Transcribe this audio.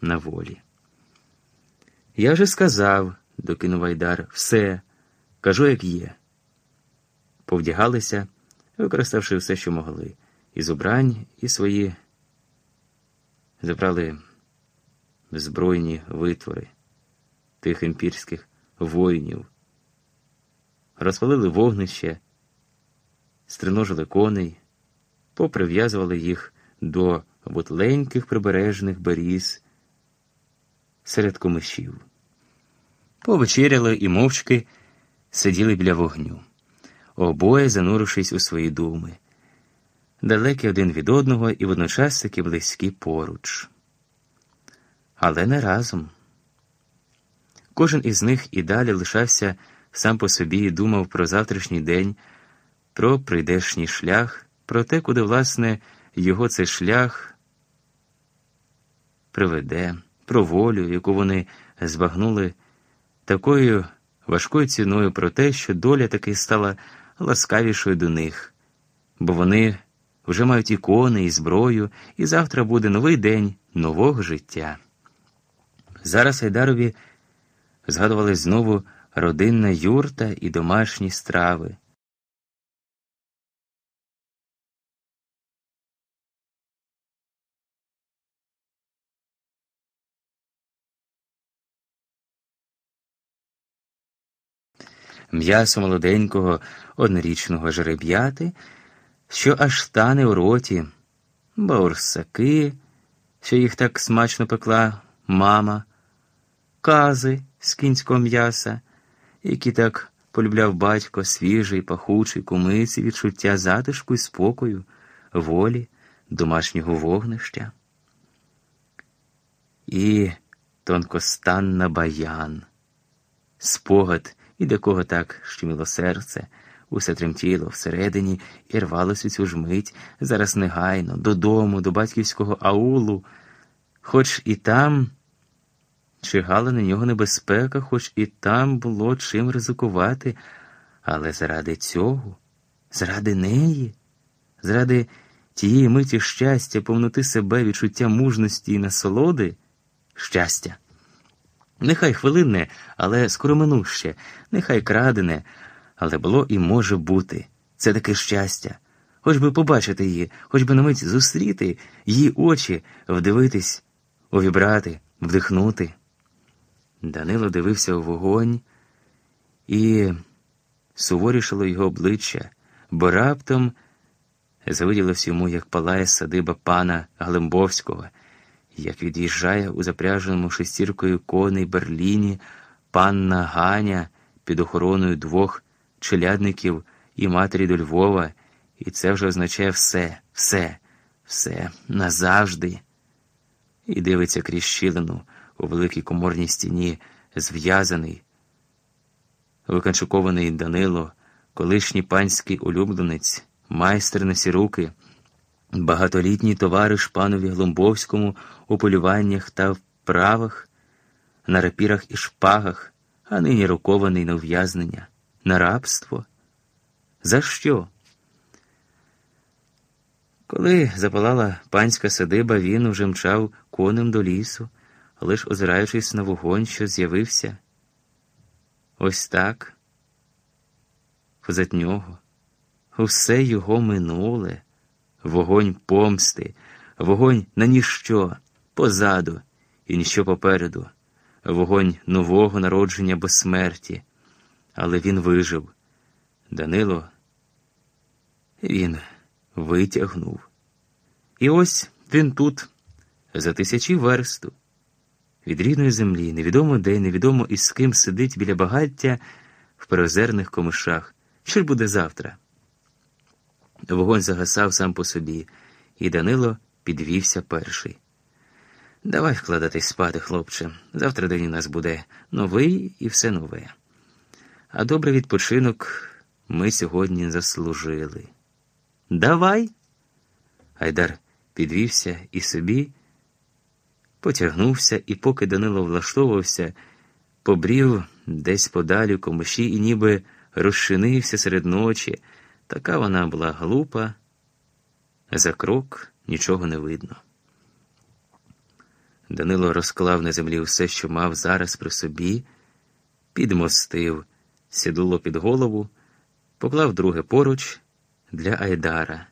на волі. Я вже сказав, докинув Айдар, все, кажу, як є. Повдягалися, використавши все, що могли, із убрань, і свої забрали збройні витвори тих імпірських воїнів, розпалили вогнище, стриножили коней, поприв'язували їх до бутленьких прибережних беріз серед комишів. Повечеряли і мовчки сиділи біля вогню, обоє занурившись у свої думи, далекі один від одного і водночас таки близькі поруч. Але не разом. Кожен із них і далі лишався сам по собі і думав про завтрашній день, про прийдешній шлях, про те, куди, власне, його цей шлях приведе, про волю, яку вони збагнули такою важкою ціною про те, що доля таки стала ласкавішою до них, бо вони вже мають ікони і зброю, і завтра буде новий день нового життя. Зараз Айдарові згадували знову родинна юрта і домашні страви. М'ясо молоденького однорічного жереб'яти, що аж тане у роті, баурсаки, що їх так смачно пекла мама, кази з кінського м'яса, які так полюбляв батько, свіжий, пахучий, кумиці, відчуття затишку і спокою, волі, домашнього вогнища. І тонкостанна баян, спогад, і до кого так щеміло серце, усе тремтіло всередині і рвалось у цю ж мить, зараз негайно, додому, до батьківського аулу, хоч і там чигала на нього небезпека, хоч і там було чим ризикувати, але заради цього, заради неї, заради тієї миті щастя, повноти себе, відчуття мужності і насолоди, щастя. Нехай хвилинне, але скороминуще, нехай крадене, але було і може бути. Це таке щастя. Хоч би побачити її, хоч би на мить зустріти її очі, вдивитись, увібрати, вдихнути. Данило дивився у вогонь і суворішило його обличчя, бо раптом завиділось йому, як палає садиба пана Глимбовського, як від'їжджає у запряженому шестіркою коней Берліні панна Ганя під охороною двох челядників і матері до Львова, і це вже означає все, все, все назавжди. І дивиться крізь щілину у великій коморній стіні, зв'язаний, виканчукований Данило, колишній панський улюбленець, майстер на всі руки, багатолітній товариш панові Глумбовському у полюваннях та вправах, на рапірах і шпагах, а нині рукований на ув'язнення, на рабство. За що? Коли запалала панська садиба, він уже мчав конем до лісу, лиш озираючись на вогонь, що з'явився. Ось так, позад нього, усе його минуле, вогонь помсти, вогонь на ніщо позаду і ніщо попереду, вогонь нового народження безсмерті. Але він вижив. Данило він витягнув. І ось він тут, за тисячі версту, від рідної землі, невідомо де, невідомо із ким сидить біля багаття в перезерних комишах. Що ж буде завтра? Вогонь загасав сам по собі, і Данило підвівся перший. Давай вкладатись спати, хлопче. Завтра день у нас буде новий і все нове. А добрий відпочинок ми сьогодні заслужили. Давай. Айдар підвівся і собі, потягнувся, і поки Данило влаштовувався, побрів десь подалі в комиші і ніби розчинився серед ночі. Така вона була глупа, за крок нічого не видно. Данило розклав на землі все, що мав зараз при собі, підмостив, сідуло під голову, поклав друге поруч для Айдара.